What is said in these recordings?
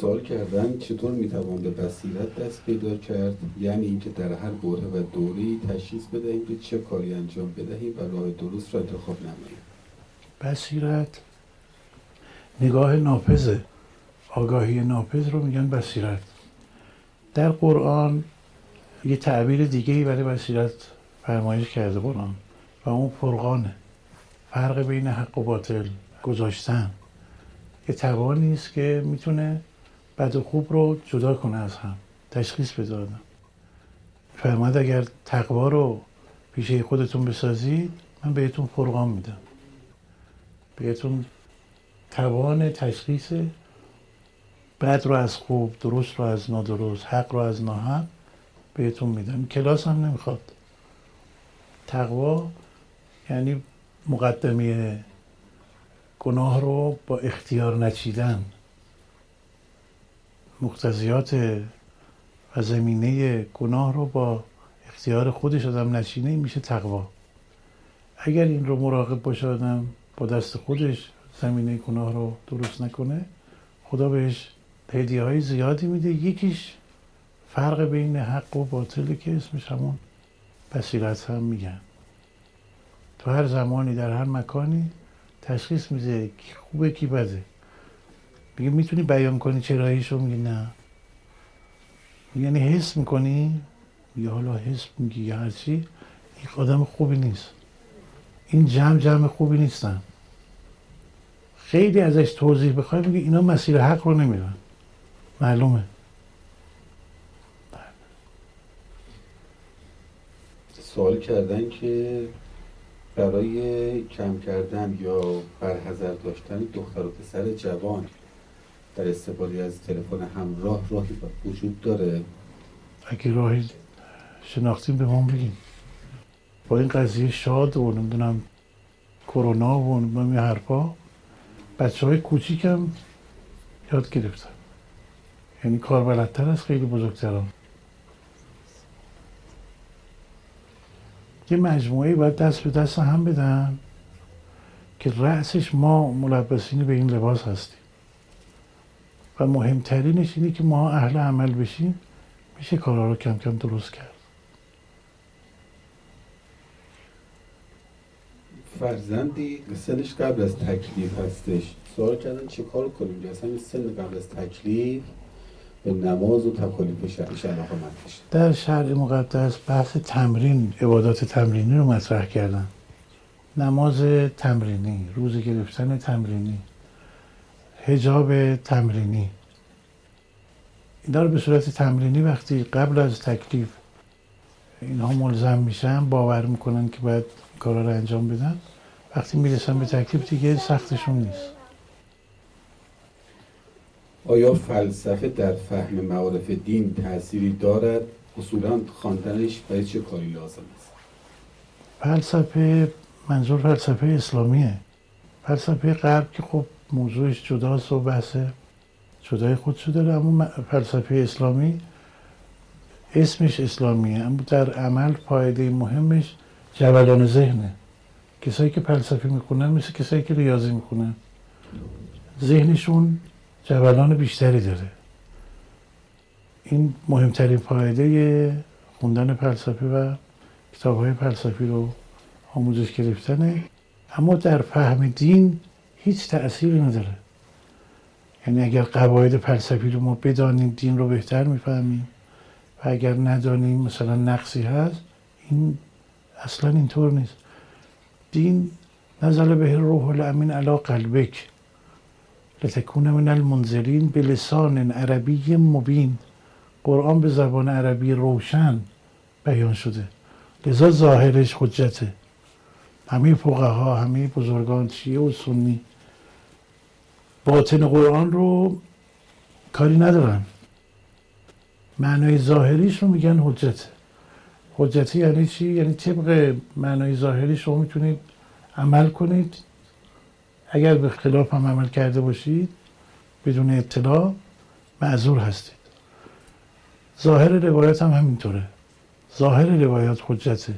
سوال کردن چطور می‌توان به بصیرت دست پیدا کرد؟ یعنی اینکه در هر بره و دوری تشخیص بدهیم که چه کاری انجام بدهیم و راه درست را انتخاب نماییم بصیرت. نگاه ناپذه آگاهی ناپذ رو میگن بصیرت. در قرآن یه تعبیر دیگه ای برای بصیرت فرمایش کرده قرآن و اون فرقانه فرق بین حق و باطل گذاشتن. یه توانی است که می‌تونه بد و خوب رو جدا کنه از هم. تشخیص بده آدم. فرماد اگر تقوا رو پیشه خودتون بسازید من بهتون فرقان میدم. بهتون توان تشخیص بد رو از خوب درست رو از نادرست حق رو از ناحق بهتون میدم. کلاس هم نمی‌خواد. تقوا یعنی مقدمه گناه رو با اختیار نچیدن. مقتضیات و زمینه گناه رو با اختیار خودش آدم نچینه میشه تقوا. اگر این رو مراقب باشه آدم با دست خودش زمینه گناه رو درست نکنه خدا بهش هدیه های زیادی میده. یکیش فرق بین حق و باطله که اسمش همون بصیرت هم میگن. تو هر زمانی در هر مکانی تشخیص میده کی خوبه کی بده. میگه می‌تونی بیان کنی چراییشو میگه نه. یعنی حس می‌کنی یا حالا حس میگی یا هرچی این آدم خوبی نیست. این جمع جمع خوبی نیستن. خیلی ازش توضیح بخوای میگه اینا مسیر حق رو نمیرن معلومه. سوال کردن که برای کم کردن یا برحضر داشتن دختر و پسر جوان در استفاده از تلفن همراه راهی وجود داره. اگه راهی شناختیم به ما بگیم با این قضیه شاد و نمی‌دونم کرونا و نمی‌دونم این حرفا بچه های کوچیکم یاد گرفتن. یعنی کار بلدتر از خیلی بزرگتران. یه مجموعه باید دست به دست هم بدن که رأسش ما ملبسین به این لباس هستیم. و مهمترینش اینه که ما اهل عمل بشیم میشه کارها رو کم کم درست کرد. فرزندی سنش قبل از تکلیف هستش. سوال کردن چه کار کنیم؟ که اصلا سن قبل از تکلیف به نماز و تکالیف شرعیش علاقه در شرع مقدس بحث تمرین عبادات تمرینی رو مطرح کردن. نماز تمرینی روز گرفتن تمرینی. هجاب تمرینی. اینا رو به صورت تمرینی وقتی قبل از تکلیف اینها ملزم میشن باور می‌کنن که باید کارا رو انجام بدن وقتی می‌رسن به تکلیف دیگه سختشون نیست. آیا فلسفه در فهم معارف دین تأثیری دارد؟ اصولا خواندنش برای چه کاری لازم است؟ فلسفه منظور فلسفه اسلامیه. فلسفه غرب که خب موضوعش جداست و بحث جدای خودشو داره اما فلسفه اسلامی اسمش اسلامیه. اما در عمل پایده مهمش جولان ذهنه. کسایی که فلسفه می‌کنن مثل کسایی که ریاضی می‌کنن ذهنشون جولان بیشتری داره. این مهمترین فایده خوندن فلسفه و کتاب های فلسفی رو آموزش گرفتنه. اما در فهم دین هیچ تأثیری نداره. یعنی اگر قواعد فلسفی رو ما بدانیم دین رو بهتر می‌فهمیم. و اگر ندانیم مثلا نقصی هست این اصلا اینطور نیست. دین نزل به روح الامین علا قلبک. لتکون من المنذرین به لسان عربی مبین. قرآن به زبان عربی روشن بیان شده. لذا ظاهرش حجته. همه ها همه بزرگان شیعه و سنی باطن قرآن رو کاری ندارن. معنای ظاهریش رو میگن حجته حجتی یعنی چی؟ یعنی طبق معنای ظاهری شما می‌تونید عمل کنید. اگر به خلاف هم عمل کرده باشید بدون اطلاع معذور هستید. ظاهر روایت هم همینطوره. ظاهر روایات حجته.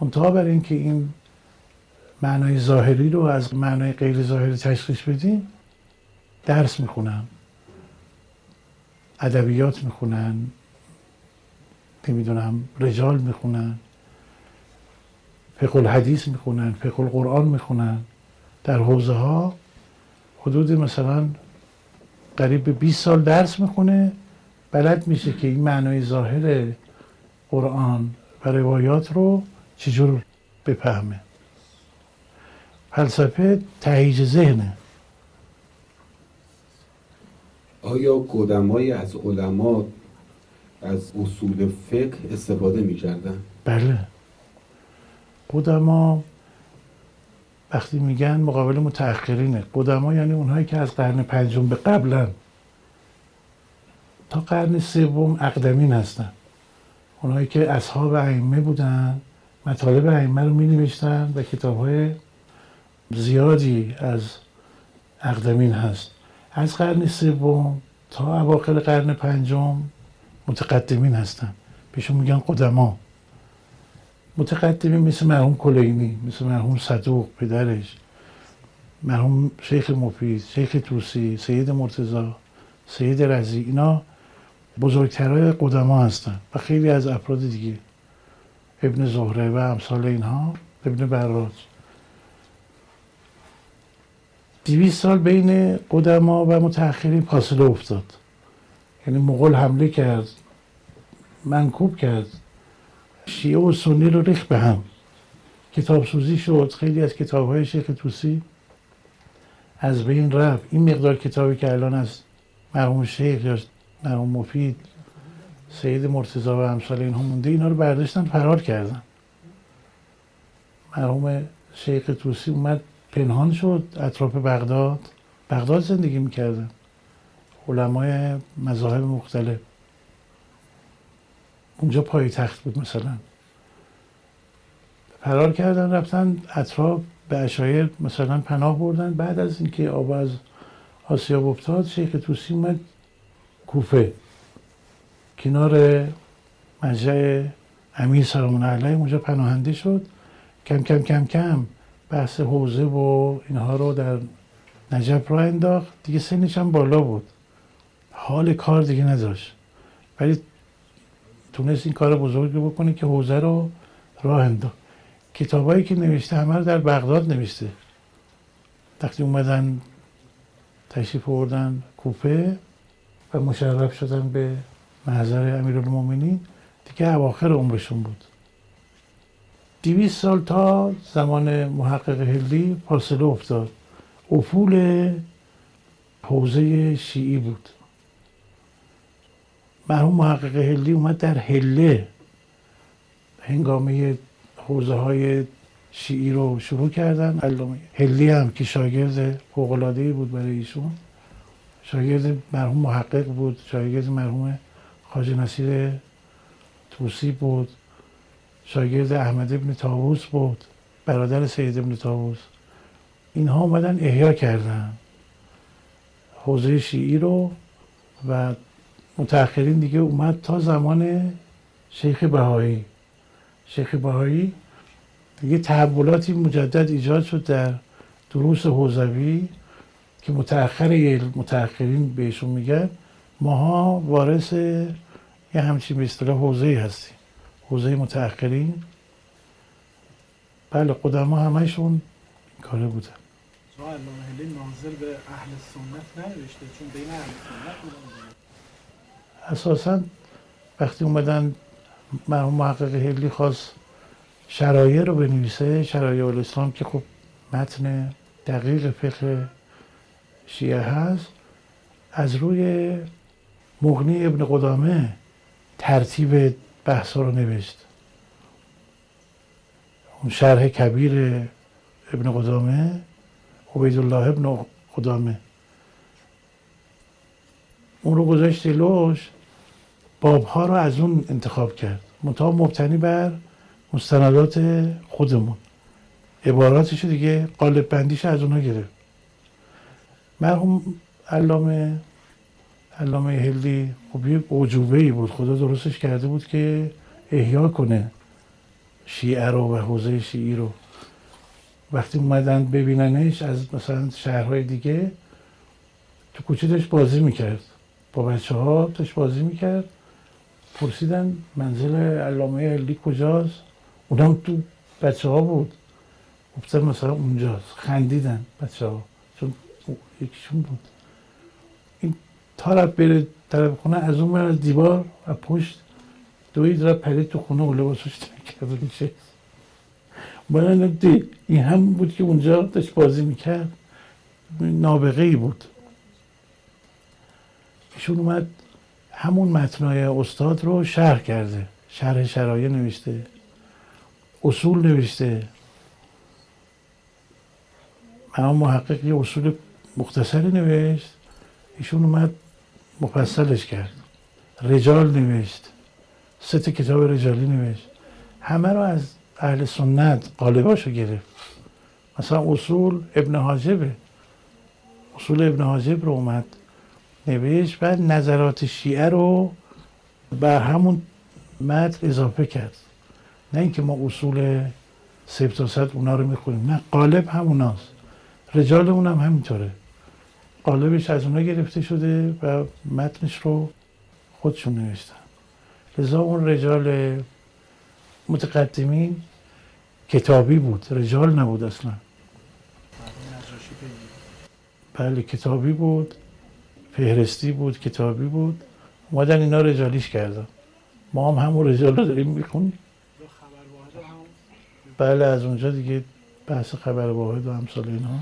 منتها برای اینکه این معنای ظاهری رو از معنای غیر ظاهری تشخیص بدیم درس می‌خونن ادبیات می‌خونن نمی‌دونم رجال می‌خونن فقه الحدیث می‌خونن فقه القرآن می‌خونن. در حوزه ها حدود مثلا قریب به 20 سال درس می‌خونه بلد میشه که این معنای ظاهر قرآن و روایات رو چجور بفهمه. فلسفه تهیج ذهنه. آیا قدمای از علما از اصول فقه استفاده می‌کردن؟ بله. قدما وقتی میگن مقابل متأخرینه. قدما یعنی اونهایی که از قرن پنجم به قبلن. تا قرن سوم اقدمین هستن. اونهایی که اصحاب ائمه بودن مطالب ائمه رو می نوشتن و کتاب های زیادی از اقدمین هست. از قرن سوم تا اواخر قرن پنجم متقدمین هستن. بهشون میگن قدما. متقدمین مثل مرحوم کلینی مثل مرحوم صدوق پدرش مرحوم شیخ مفید شیخ توسی سید مرتزا سید رزی اینا بزرگترهای قدما هستن و خیلی از افراد دیگه. ابن زهره و امثال اینها ابن براج. دیویس سال بین قدما و متأخرین فاصله افتاد. یعنی مغول حمله کرد منکوب کرد. شیعه و سنی رو ریخت به هم. کتاب سوزی شد خیلی از کتاب های شیخ توسی از بین رفت. این مقدار کتابی که الان از مرحوم شیخ یا مرحوم مفید سید مرتضا و امثال اینها مونده اینا رو برداشتن فرار کردن. مرحوم شیخ توسی اومد پنهان شد اطراف بغداد. بغداد زندگی می‌کردن. علمای مذاهب مختلف. اونجا پای تخت بود مثلا. فرار کردن رفتن اطراف به اشایر مثلا پناه بردن. بعد از اینکه آب از آسیاب افتاد شیخ توسی اومد کوفه. کنار مجرع امیر سلام علیه اونجا پناهنده شد. کم کم کم کم بحث حوزه و اینها رو در نجف را انداخت. دیگه سنش هم بالا بود. حال کار دیگه نداشت ولی تونست این کار بزرگی بکنه که حوزه رو راه انداخت. کتابایی که نوشته همه رو در بغداد نوشته. وقتی اومدن تشریف آوردن کوفه و مشرف شدن به محضر امیرالمومنین دیگه اواخر عمرشون بود. دیویس سال تا زمان محقق هلی فاصله افتاد. افول حوزه شیعی بود. مرحوم محقق هلی اومد در هله هنگامه حوزه های شیعی رو شروع کردن. علامه هلی هم که شاگرد فوقلادهی بود برای ایشون. شاگرد مرحوم محقق بود. شاگرد مرحوم خاج نصیر توسی بود. شاگرد احمد ابن تاووس بود برادر سید ابن تاووس اینها اومدن احیا کردن. حوزه شیعی رو و متأخرین دیگه اومد تا زمان شیخ بهایی. شیخ بهایی دیگه تحولاتی مجدد ایجاد شد در دروس حوزوی که متأخر متأخرین بهشون میگن. ماها وارث یه همچین به اصطلاح حوزه هستیم. حوزه متأخرین. بله قدما همشون این کاره بودن ناظر به اهل سنت ننوشته؟ چون بین اهل سنت اساسا وقتی اومدن مرحوم محقق هلی خواست شرایع رو بنویسه شرایع الاسلام که خب متن دقیق فقه شیعه هست از روی مغنی ابن قدامه ترتیب بحث رو نوشت. اون شرح کبیر ابن قدامه عبیدالله ابن قدامه. اون رو گذاشت جلوش بابها رو از اون انتخاب کرد. منتها مبتنی بر مستندات خودمون. عباراتش دیگه قالب بندیش از اونها گرفت. مرحوم علامه علامه هلی خب یه عجوبه ای بود. خدا درستش کرده بود که احیا کنه شیعه رو و حوزه شیعی رو. وقتی اومدن ببیننش از مثلا شهرهای دیگه تو کوچه داشت بازی می‌کرد. با بچه ها داشت بازی می‌کرد. پرسیدن منزل علامه علی کجاست؟ اونم تو بچه ها بود. گفتن مثلا اونجاست. خندیدن بچه ها چون یکیشون بود. طرف بره طرف خونه از اون از دیوار و پشت دوید را پرید تو خونه و لباسش کرده میشه من این هم بود که اونجا داشت بازی می‌کرد. نابغه ای بود. ایشون اومد همون متنای استاد رو شرح کرده. شرح شرایع نوشته اصول نوشته. اما محقق یه اصول مختصری نوشت. ایشون اومد مفصلش کرد. رجال نوشت. سه کتاب رجالی نوشت. همه رو از اهل سنت قالباشو گرفت. مثلا اصول ابن حاجبه. اصول ابن حاجب رو اومد نوشت و نظرات شیعه رو به همون متن اضافه کرد. نه اینکه ما اصول تا صد اونا رو می‌خونیم. نه قالب هموناست. رجال اونم همینطوره. قالبش از اونا گرفته شده و متنش رو خودشون نوشتن. لذا اون رجال متقدمین کتابی بود. رجال نبود اصلا. بله کتابی بود فهرستی بود کتابی بود. اومدن اینا رجالیش کردن. ما هم همون رجال رو داریم می‌خونیم. بله از اونجا دیگه بحث خبر واحد و امثال اینها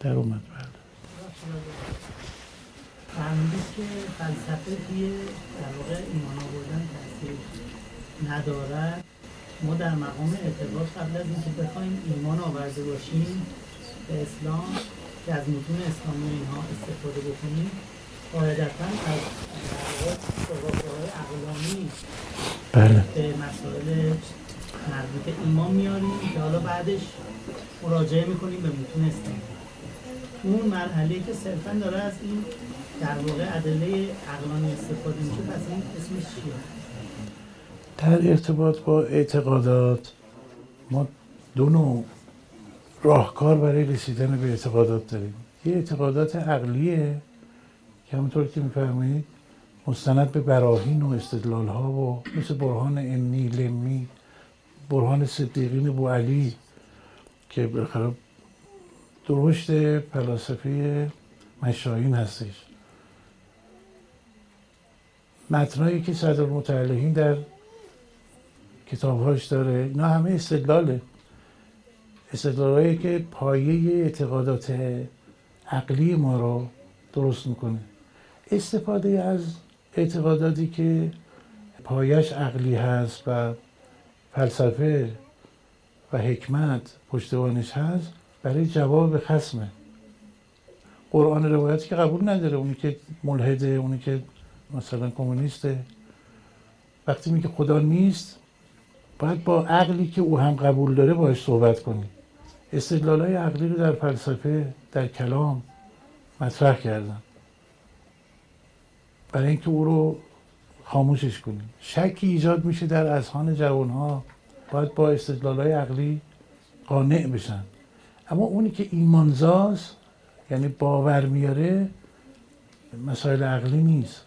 در اومد. بله. فهمیدید که فلسفه توی در واقع ایمان آوردن تاثیر ندارد ما در مقام اعتقاد قبل از اینکه بخوایم ایمان آورده باشیم به اسلام که از متون اسلامی اینها استفاده بکنیم قاعدتا از های اقلامی بله. به مسائل مربوط ایمان میاریم که حالا بعدش مراجعه می‌کنیم به متون اسلامی اون مرحله که صرفا داره از این در واقع ادله عقلانی استفاده میشه پس این اسمش چیه؟ در ارتباط با اعتقادات ما دو نوع راهکار برای رسیدن به اعتقادات داریم یه اعتقادات عقلیه که همونطور که میفرمایید مستند به براهین و استدلال ها و مثل برهان انی لمی برهان صدیقین بو علی که بالاخره درشت فلاسفه مشاهین هستش. متنایی که صدر متعلقین در کتابهاش داره اینا همه استدلاله. استدلالهایی که پایه اعتقادات عقلی ما رو درست می‌کنه. استفاده از اعتقاداتی که پایش عقلی هست و فلسفه و حکمت پشتوانش هست برای جواب خسمه. قرآن روایتی که قبول نداره اونی که ملحده اونی که مثلا کمونیسته. وقتی میگه خدا نیست باید با عقلی که او هم قبول داره باش صحبت کنی. استدلال های عقلی رو در فلسفه در کلام مطرح کردن. برای اینکه او رو خاموشش کنیم شکی ایجاد میشه در اذهان جوان ها باید با استدلال های عقلی قانع بشن. اما اونی که ایمانزاز یعنی باور میاره مسائل عقلی نیست.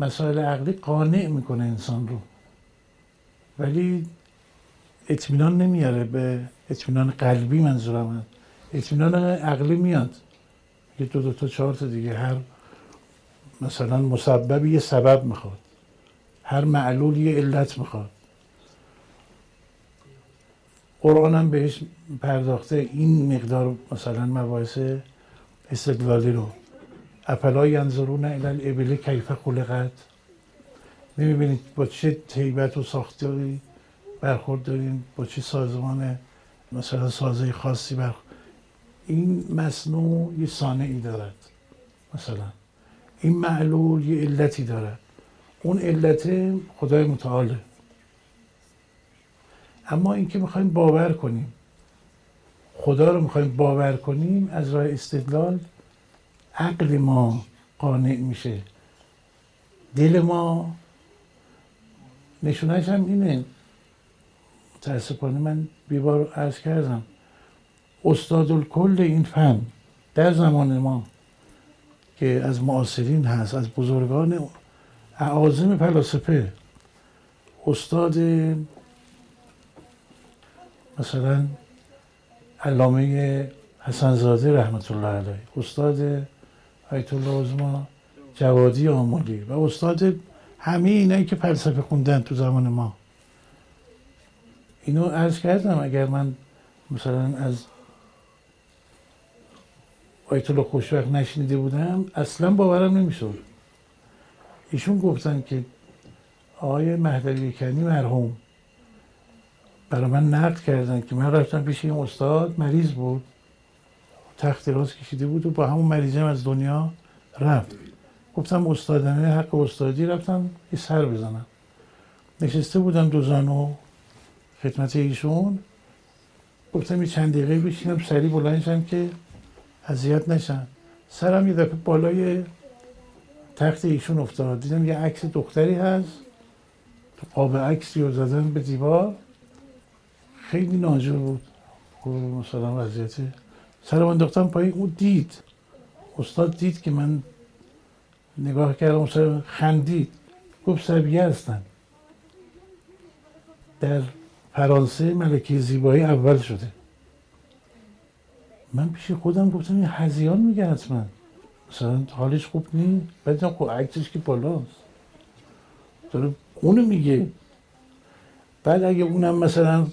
مسائل عقلی قانع می‌کنه انسان رو. ولی اطمینان نمیاره به اطمینان قلبی منظورم هست اطمینان عقلی میاد. یه دو دو تا چهار تا دیگه. هر مثلا مسبب یه سبب می‌خواد. هر معلول یه علت می‌خواد. قرآن هم بهش پرداخته این مقدار مثلا مباحث استدلالی رو. افلا ینظرون الی الابل کیف خلقت. نمی‌بینید با چه تیبت و ساختاری برخورد داریم با چه سازمان مثلا سازه خاصی برخورد. این مصنوع یه صانعی دارد مثلا. این معلول یه علتی دارد. اون علت خدای متعاله. اما اینکه می‌خوایم باور کنیم. خدا رو می‌خوایم باور کنیم از راه استدلال عقل ما قانع میشه. دل ما نشونش هم اینه. متاسفانه من بیبار عرض کردم استاد کل این فن در زمان ما که از معاصرین هست از بزرگان اعاظم فلاسفه استاد مثلا علامه حسنزاده رحمت الله علیه استاد آیت الله عظما جوادی آمولی و استاد همه اینایی که فلسفه خوندن تو زمان ما. اینو عرض کردم اگر من مثلا از آیت الله خوشبخت نشنیده بودم اصلا باورم نمی‌شد. ایشون گفتن که آقای مهدوی کنی مرحوم برای من نقد کردن که من رفتم پیش این استاد مریض بود. تخت راز کشیده بود و با همون مریضم از دنیا رفت. گفتم استادمه حق استادی رفتم یه سر بزنم. نشسته بودم دو زانو خدمت ایشون. گفتم یه چند دقیقه بشینم سری بلند که اذیت نشن. سرم یه دفعه بالای تخت ایشون افتاد. دیدم یه عکس دختری هست. تو قاب عکسی رو زدن به دیوار. خیلی ناجور بود. مثلا وضعیت سرم انداختم پایین. او دید. استاد دید که من نگاه کردم سر خندید. گفت سربیه هستن. در فرانسه ملکه زیبایی اول شده. من پیش خودم گفتم این هزیان میگه حتما. مثلا حالش خوب نیست. بعد خب عکسش که بالاست. داره اونو میگه. بعد اگه اونم مثلا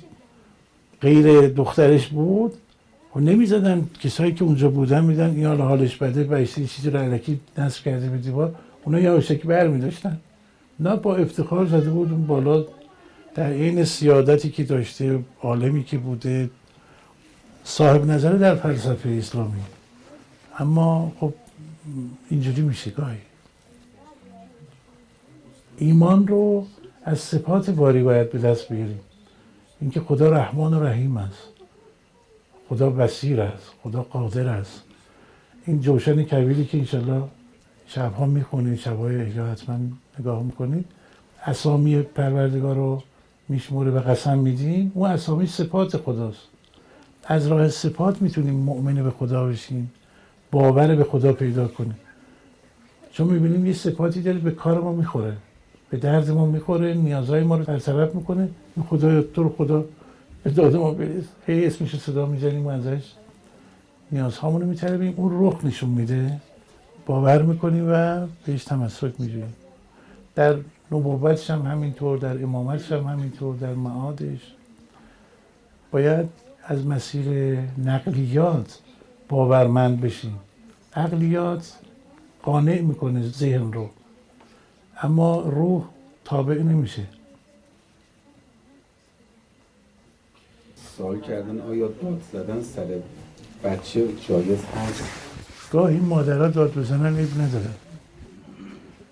غیر دخترش بود. و خب نمی‌زدن. کسایی که اونجا بودن میدن این حال حالش بده. و چیزی رو علکی نصب کرده به دیوار اونا یواشکی بر میداشتن نه با افتخار زده بود. اون بالا در این سیادتی که داشته عالمی که بوده صاحب نظر در فلسفه اسلامی. اما خب اینجوری میشه گاهی. ایمان رو از صفات باری باید به دست بگیریم اینکه خدا رحمان و رحیم است. خدا بسیر است. خدا قادر است. این جوشن کبیری که انشالله شبها می‌خونید شبهای احیا حتما نگاه می‌کنید اسامی پروردگار رو میشموره و قسم میدیم اون اسامی صفات خداست. از راه صفات می‌تونیم مؤمن به خدا بشیم. باور به خدا پیدا کنیم. چون می‌بینیم یه صفاتی داره به کار ما می‌خوره. به درد ما می‌خوره نیازهای ما رو برطرف می‌کنه. این خدا تو رو خدا به داد ما بریز. هی اسمش صدا می‌زنیم ازش نیازهامون رو میطلبیم. اون رخ نشون میده. باور می‌کنیم و بهش تمسک میجویم در نبوتش هم همینطور در امامتش هم همینطور در معادش. باید از مسیر نقلیات باورمند بشیم. عقلیات قانع می‌کنه ذهن رو. اما روح تابع نمیشه. سوال کردن آیا داد زدن سر بچه جایز هست؟ گاهی مادرها داد بزنن ایب ندارن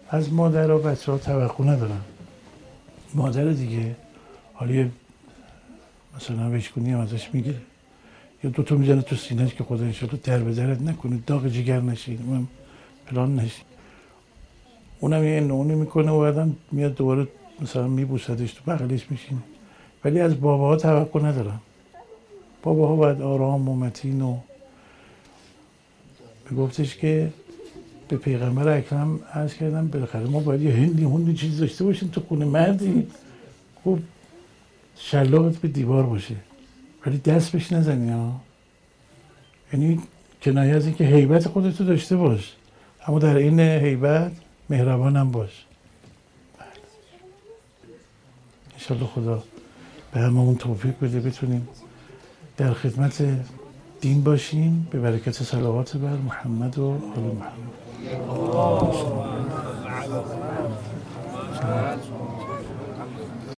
از مادر و بچه ها توقع ندارن. مادر دیگه حالی مثلا بشکنی هم ازش می‌گیره یا دوتا می‌زنه تو سینهش که خدا انشالله در به درت نکنه داغ جگر نشید من پلان نشید اونم یه نونی می‌کنه و بعدم میاد دوباره مثلا میبوسدش تو بغلش میشینه. ولی از باباها توقع ندارم. باباها باید آرام و متین و گفتش که به پیغمبر اکرم عرض کردم بالاخره ما باید یه هندی هندی چیز داشته باشیم تو خونه مردی. خب شلاقت به دیوار باشه. ولی دست بهش نزنی ها یعنی کنایه از اینکه حیبت خودتو داشته باش. اما در این حیبت مهربانم باش. انشالله خدا به همه اون توفیق بده بتونیم در خدمت دین باشیم. به برکت صلوات بر محمد و آل محمد.